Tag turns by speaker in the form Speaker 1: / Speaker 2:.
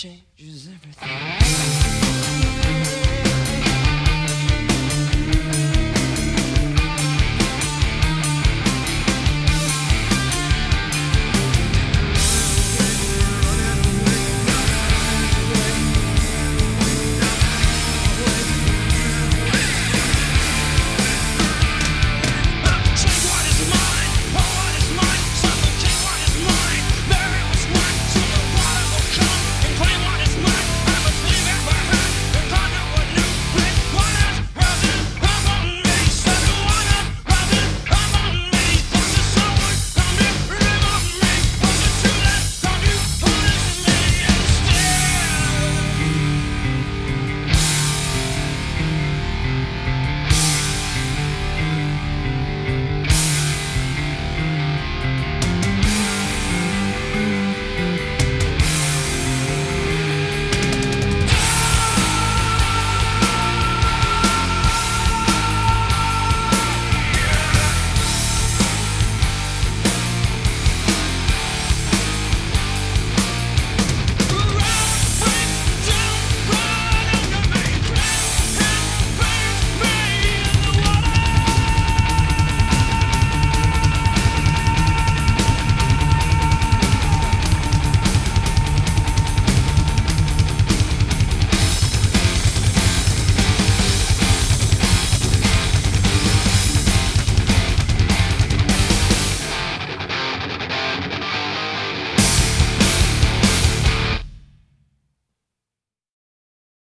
Speaker 1: changes everything.